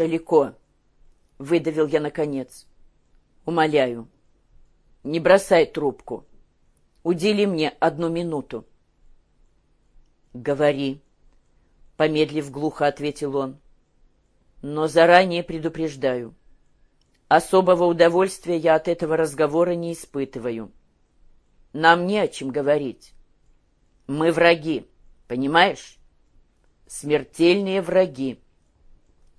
Шалико, — выдавил я наконец, — умоляю, не бросай трубку. Удели мне одну минуту. — Говори, — помедлив глухо ответил он, — но заранее предупреждаю. Особого удовольствия я от этого разговора не испытываю. Нам не о чем говорить. Мы враги, понимаешь? Смертельные враги.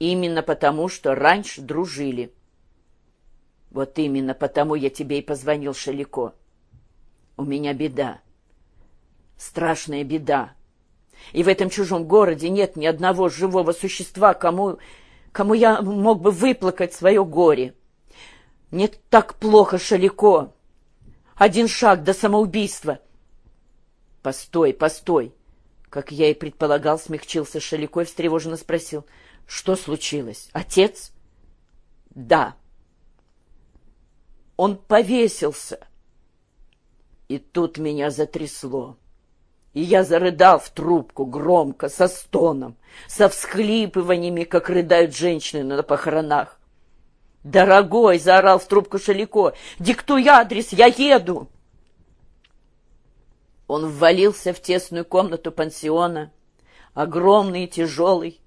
Именно потому, что раньше дружили. Вот именно потому я тебе и позвонил, Шалико. У меня беда. Страшная беда. И в этом чужом городе нет ни одного живого существа, кому, кому я мог бы выплакать свое горе. Мне так плохо, Шалико. Один шаг до самоубийства. Постой, постой. Как я и предполагал, смягчился Шалико и встревоженно спросил — что случилось? Отец? Да. Он повесился. И тут меня затрясло. И я зарыдал в трубку громко, со стоном, со всхлипываниями, как рыдают женщины на похоронах. «Дорогой!» — заорал в трубку Шалико. «Диктуй адрес, я еду!» Он ввалился в тесную комнату пансиона, огромный и тяжелый,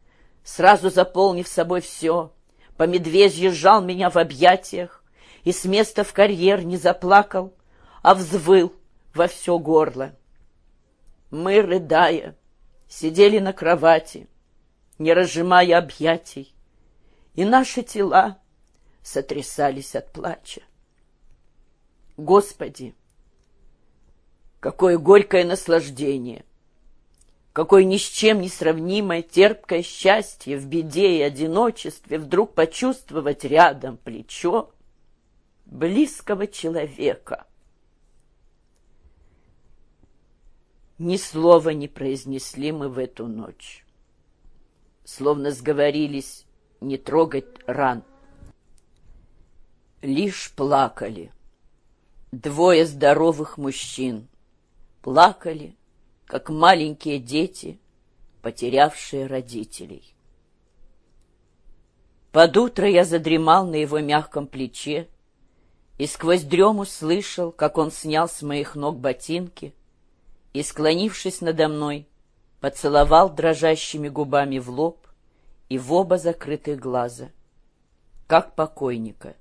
сразу заполнив собой все, по медвежьи сжал меня в объятиях и с места в карьер не заплакал, а взвыл во все горло. Мы, рыдая, сидели на кровати, не разжимая объятий, и наши тела сотрясались от плача. Господи, какое горькое наслаждение! Какое ни с чем не сравнимое терпкое счастье в беде и одиночестве вдруг почувствовать рядом плечо близкого человека. Ни слова не произнесли мы в эту ночь. Словно сговорились не трогать ран. Лишь плакали. Двое здоровых мужчин плакали, как маленькие дети, потерявшие родителей. Под утро я задремал на его мягком плече и сквозь дрему слышал, как он снял с моих ног ботинки и, склонившись надо мной, поцеловал дрожащими губами в лоб и в оба закрытых глаза, как покойника.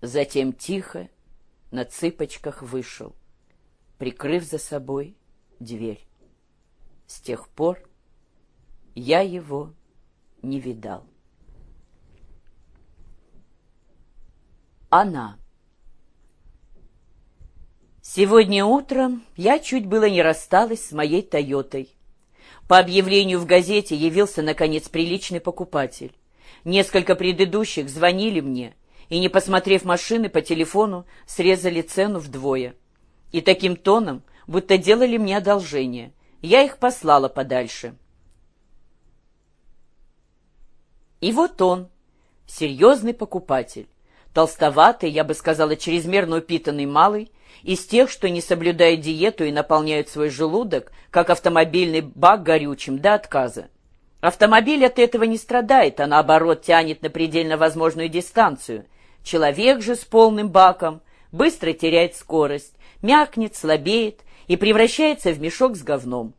Затем тихо на цыпочках вышел, прикрыв за собой дверь. С тех пор я его не видал. Она. Сегодня утром я чуть было не рассталась с моей «Тойотой». По объявлению в газете явился, наконец, приличный покупатель. Несколько предыдущих звонили мне и, не посмотрев машины по телефону, срезали цену вдвое. И таким тоном будто делали мне одолжение. Я их послала подальше. И вот он, серьезный покупатель, толстоватый, я бы сказала, чрезмерно упитанный малый, из тех, что не соблюдают диету и наполняют свой желудок, как автомобильный бак горючим до отказа. Автомобиль от этого не страдает, а наоборот тянет на предельно возможную дистанцию. Человек же с полным баком быстро теряет скорость, мякнет, слабеет и превращается в мешок с говном.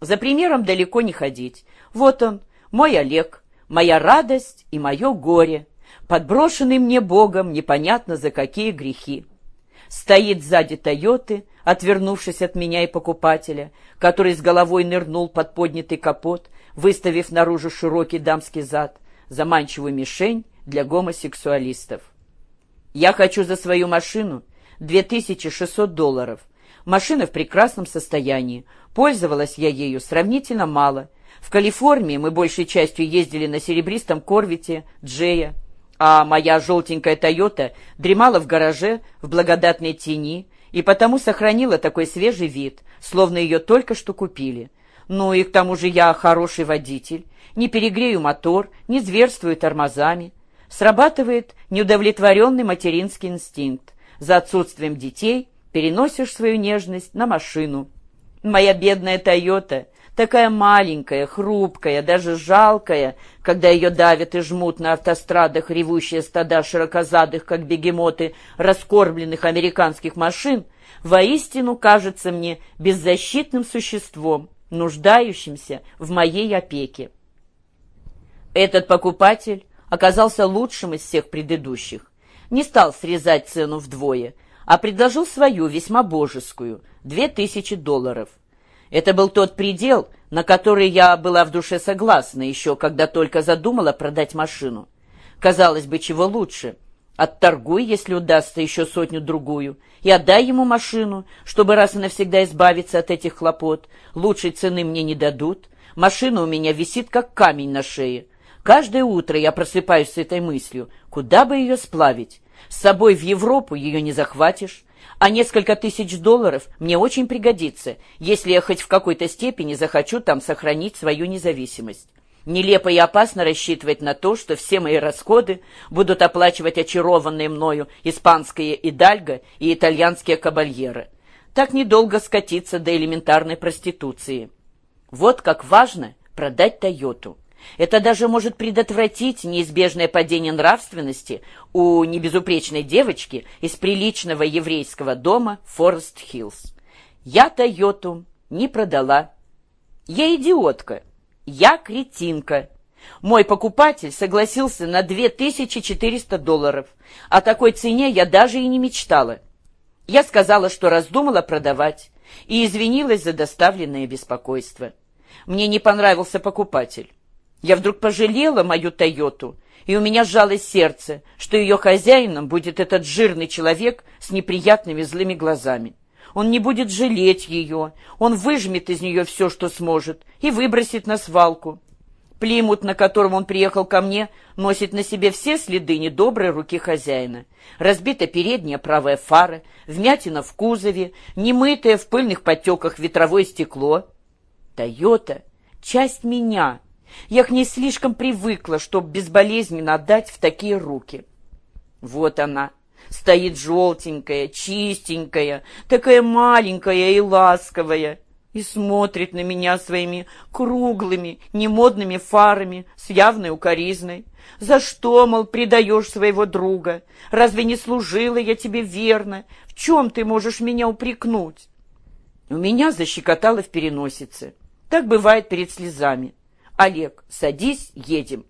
За примером далеко не ходить. Вот он, мой Олег, моя радость и мое горе, подброшенный мне Богом непонятно за какие грехи. Стоит сзади Тойоты, отвернувшись от меня и покупателя, который с головой нырнул под поднятый капот, выставив наружу широкий дамский зад, заманчивую мишень для гомосексуалистов. Я хочу за свою машину 2600 долларов, Машина в прекрасном состоянии. Пользовалась я ею сравнительно мало. В Калифорнии мы большей частью ездили на серебристом корвете Джея, а моя желтенькая «Тойота» дремала в гараже в благодатной тени и потому сохранила такой свежий вид, словно ее только что купили. Ну и к тому же я хороший водитель, не перегрею мотор, не зверствую тормозами. Срабатывает неудовлетворенный материнский инстинкт. За отсутствием детей переносишь свою нежность на машину. Моя бедная «Тойота» такая маленькая, хрупкая, даже жалкая, когда ее давят и жмут на автострадах ревущие стада широкозадых, как бегемоты, раскормленных американских машин, воистину кажется мне беззащитным существом, нуждающимся в моей опеке. Этот покупатель оказался лучшим из всех предыдущих. Не стал срезать цену вдвое, а предложил свою, весьма божескую, две тысячи долларов. Это был тот предел, на который я была в душе согласна еще, когда только задумала продать машину. Казалось бы, чего лучше. Отторгуй, если удастся, еще сотню-другую, и отдай ему машину, чтобы раз и навсегда избавиться от этих хлопот. Лучшей цены мне не дадут. Машина у меня висит, как камень на шее. Каждое утро я просыпаюсь с этой мыслью, куда бы ее сплавить. С собой в Европу ее не захватишь, а несколько тысяч долларов мне очень пригодится, если я хоть в какой-то степени захочу там сохранить свою независимость. Нелепо и опасно рассчитывать на то, что все мои расходы будут оплачивать очарованные мною испанские идальго и итальянские кабальеры. Так недолго скатиться до элементарной проституции. Вот как важно продать «Тойоту». Это даже может предотвратить неизбежное падение нравственности у небезупречной девочки из приличного еврейского дома Форест-Хиллз. Я Тойоту не продала. Я идиотка. Я кретинка. Мой покупатель согласился на 2400 долларов. О такой цене я даже и не мечтала. Я сказала, что раздумала продавать, и извинилась за доставленное беспокойство. Мне не понравился покупатель. Я вдруг пожалела мою «Тойоту», и у меня сжалось сердце, что ее хозяином будет этот жирный человек с неприятными злыми глазами. Он не будет жалеть ее, он выжмет из нее все, что сможет, и выбросит на свалку. Плимут, на котором он приехал ко мне, носит на себе все следы недоброй руки хозяина. Разбита передняя правая фара, вмятина в кузове, немытое в пыльных потеках ветровое стекло. «Тойота — часть меня», я к ней слишком привыкла, чтобы безболезненно отдать в такие руки. Вот она, стоит желтенькая, чистенькая, такая маленькая и ласковая, и смотрит на меня своими круглыми, немодными фарами с явной укоризной. За что, мол, предаешь своего друга? Разве не служила я тебе верно? В чем ты можешь меня упрекнуть? У меня защекотало в переносице. Так бывает перед слезами. «Олег, садись, едем».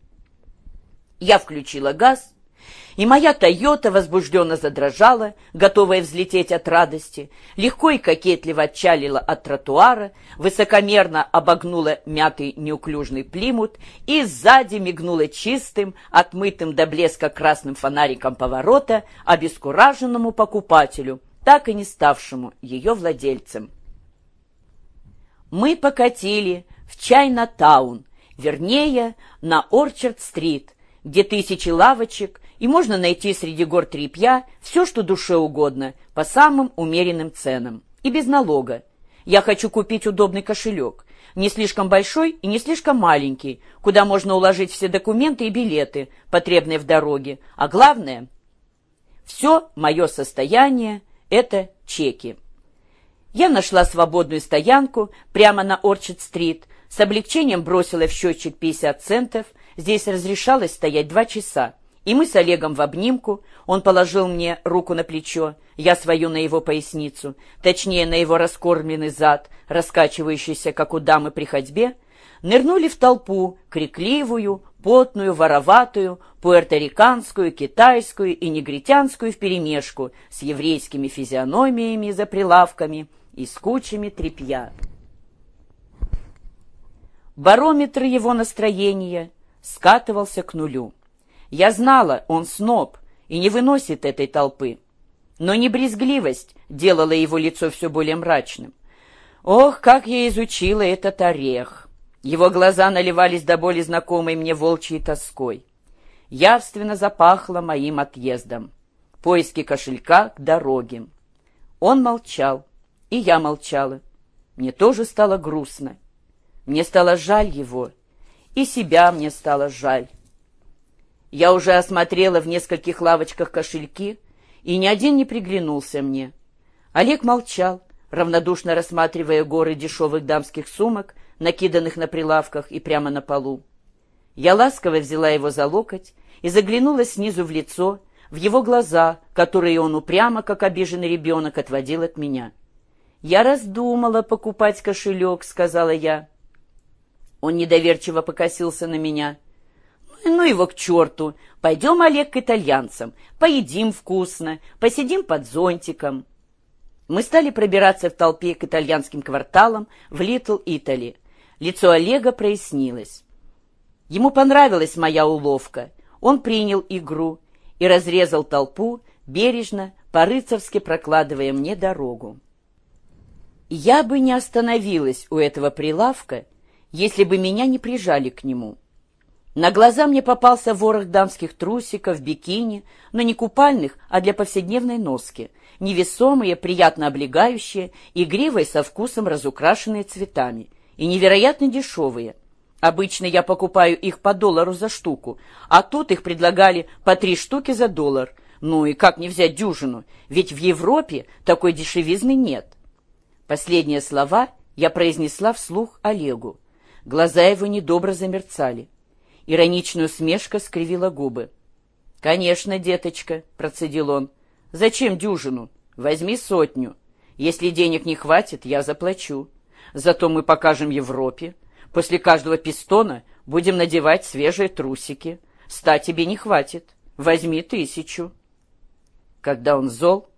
Я включила газ, и моя «Тойота» возбужденно задрожала, готовая взлететь от радости, легко и кокетливо отчалила от тротуара, высокомерно обогнула мятый неуклюжный плимут и сзади мигнула чистым, отмытым до блеска красным фонариком поворота обескураженному покупателю, так и не ставшему ее владельцем. Мы покатили в Чайна-таун, вернее, на Орчард-стрит, где тысячи лавочек, и можно найти среди гор трепья все, что душе угодно, по самым умеренным ценам, и без налога. Я хочу купить удобный кошелек, не слишком большой и не слишком маленький, куда можно уложить все документы и билеты, потребные в дороге, а главное, все мое состояние – это чеки. Я нашла свободную стоянку прямо на Орчард-стрит, с облегчением бросила в счетчик 50 центов. Здесь разрешалось стоять два часа. И мы с Олегом в обнимку. Он положил мне руку на плечо, я свою на его поясницу, точнее, на его раскормленный зад, раскачивающийся, как у дамы при ходьбе, нырнули в толпу, крикливую, потную, вороватую, пуэрториканскую, китайскую и негритянскую вперемешку с еврейскими физиономиями за прилавками и с кучами тряпья. Барометр его настроения скатывался к нулю. Я знала, он сноб и не выносит этой толпы. Но не брезгливость делала его лицо все более мрачным. Ох, как я изучила этот орех! Его глаза наливались до боли знакомой мне волчьей тоской. Явственно запахло моим отъездом. Поиски кошелька к дороге. Он молчал, и я молчала. Мне тоже стало грустно. Мне стало жаль его, и себя мне стало жаль. Я уже осмотрела в нескольких лавочках кошельки, и ни один не приглянулся мне. Олег молчал, равнодушно рассматривая горы дешевых дамских сумок, накиданных на прилавках и прямо на полу. Я ласково взяла его за локоть и заглянула снизу в лицо, в его глаза, которые он упрямо, как обиженный ребенок, отводил от меня. «Я раздумала покупать кошелек», — сказала я. Он недоверчиво покосился на меня. «Ну его к черту! Пойдем, Олег, к итальянцам. Поедим вкусно, посидим под зонтиком». Мы стали пробираться в толпе к итальянским кварталам в Литл Итали. Лицо Олега прояснилось. Ему понравилась моя уловка. Он принял игру и разрезал толпу, бережно, по-рыцарски прокладывая мне дорогу. Я бы не остановилась у этого прилавка, если бы меня не прижали к нему. На глаза мне попался ворох дамских трусиков, бикини, но не купальных, а для повседневной носки, невесомые, приятно облегающие, игривые со вкусом разукрашенные цветами и невероятно дешевые. Обычно я покупаю их по доллару за штуку, а тут их предлагали по три штуки за доллар. Ну и как не взять дюжину, ведь в Европе такой дешевизны нет. Последние слова я произнесла вслух Олегу. Глаза его недобро замерцали. Ироничная усмешка скривила губы. «Конечно, деточка», — процедил он. «Зачем дюжину? Возьми сотню. Если денег не хватит, я заплачу. Зато мы покажем Европе, После каждого пистона будем надевать свежие трусики. Ста тебе не хватит. Возьми тысячу. Когда он зол,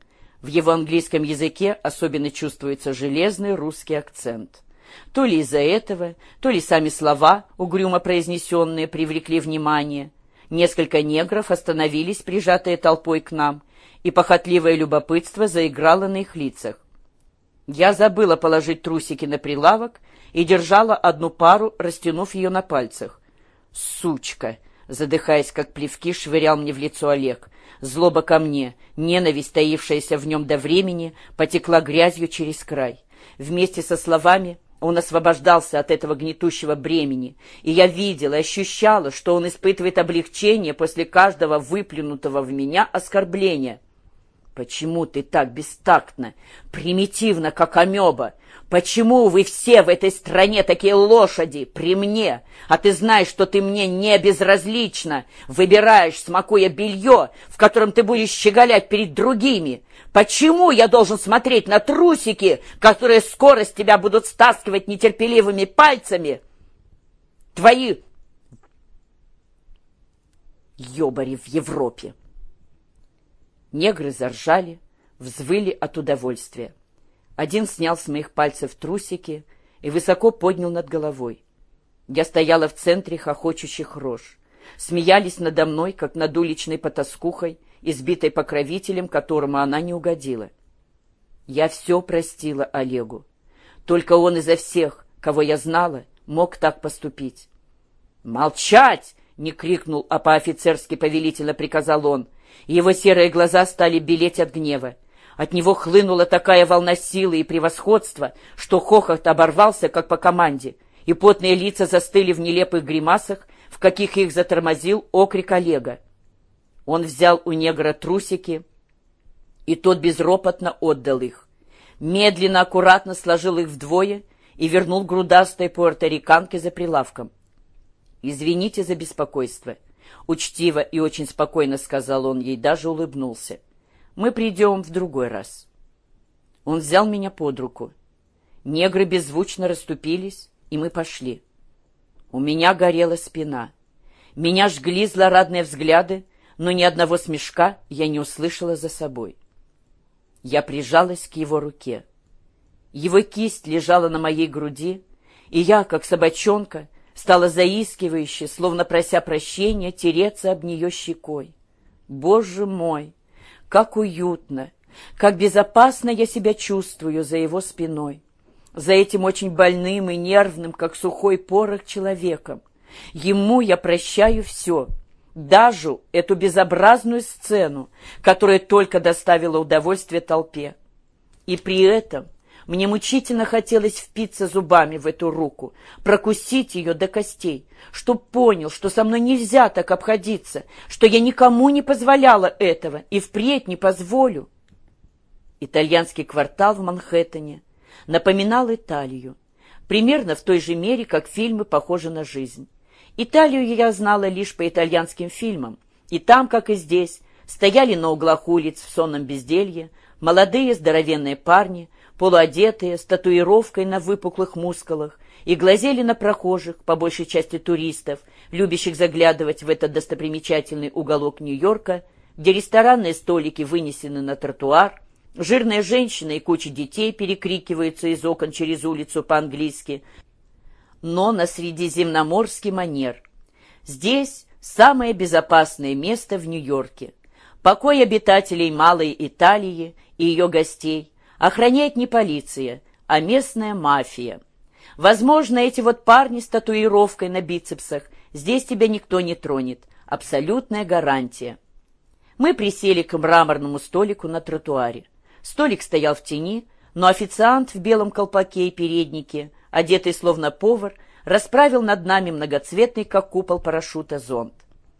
в его английском языке особенно чувствуется железный русский акцент. То ли из-за этого, то ли сами слова, угрюмо произнесенные, привлекли внимание. Несколько негров остановились, прижатые толпой к нам, и похотливое любопытство заиграло на их лицах. Я забыла положить трусики на прилавок и держала одну пару, растянув ее на пальцах. «Сучка!» — задыхаясь, как плевки, швырял мне в лицо Олег. Злоба ко мне, ненависть, таившаяся в нем до времени, потекла грязью через край. Вместе со словами он освобождался от этого гнетущего бремени, и я видела, ощущала, что он испытывает облегчение после каждого выплюнутого в меня оскорбления. «Почему ты так бестактно, примитивно, как амеба? Почему вы все в этой стране такие лошади при мне? А ты знаешь, что ты мне не безразлична. Выбираешь, смакуя белье, в котором ты будешь щеголять перед другими. Почему я должен смотреть на трусики, которые скоро с тебя будут стаскивать нетерпеливыми пальцами? Твои ёбари в Европе. Негры заржали, взвыли от удовольствия. Один снял с моих пальцев трусики и высоко поднял над головой. Я стояла в центре хохочущих рож. Смеялись надо мной, как над уличной потаскухой, избитой покровителем, которому она не угодила. Я все простила Олегу. Только он изо всех, кого я знала, мог так поступить. «Молчать!» — не крикнул, а по-офицерски повелительно приказал он. Его серые глаза стали белеть от гнева. От него хлынула такая волна силы и превосходства, что хохот оборвался, как по команде, и потные лица застыли в нелепых гримасах, в каких их затормозил окрик Олега. Он взял у негра трусики, и тот безропотно отдал их. Медленно, аккуратно сложил их вдвое и вернул грудастой пуэрториканке за прилавком. «Извините за беспокойство», — учтиво и очень спокойно сказал он ей, даже улыбнулся. Мы придем в другой раз. Он взял меня под руку. Негры беззвучно расступились, и мы пошли. У меня горела спина. Меня жгли злорадные взгляды, но ни одного смешка я не услышала за собой. Я прижалась к его руке. Его кисть лежала на моей груди, и я, как собачонка, стала заискивающе, словно прося прощения, тереться об нее щекой. Боже мой! Как уютно, как безопасно я себя чувствую за его спиной, за этим очень больным и нервным, как сухой порох, человеком. Ему я прощаю все, даже эту безобразную сцену, которая только доставила удовольствие толпе. И при этом мне мучительно хотелось впиться зубами в эту руку, прокусить ее до костей, чтоб понял, что со мной нельзя так обходиться, что я никому не позволяла этого и впредь не позволю. Итальянский квартал в Манхэттене напоминал Италию. примерно в той же мере, как фильмы похожи на жизнь. Италию я знала лишь по итальянским фильмам, и там, как и здесь, стояли на углах улиц в сонном безделье молодые здоровенные парни, полуодетые, с татуировкой на выпуклых мускулах, и глазели на прохожих, по большей части туристов, любящих заглядывать в этот достопримечательный уголок Нью-Йорка, где ресторанные столики вынесены на тротуар, жирная женщина и куча детей перекрикиваются из окон через улицу по-английски, но на средиземноморский манер. Здесь самое безопасное место в Нью-Йорке. Покой обитателей Малой Италии и ее гостей охраняет не полиция, а местная мафия. Возможно, эти вот парни с татуировкой на бицепсах, здесь тебя никто не тронет. Абсолютная гарантия. Мы присели к мраморному столику на тротуаре. Столик стоял в тени, но официант в белом колпаке и переднике, одетый словно повар, расправил над нами многоцветный, как купол парашюта, зонт.